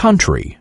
country.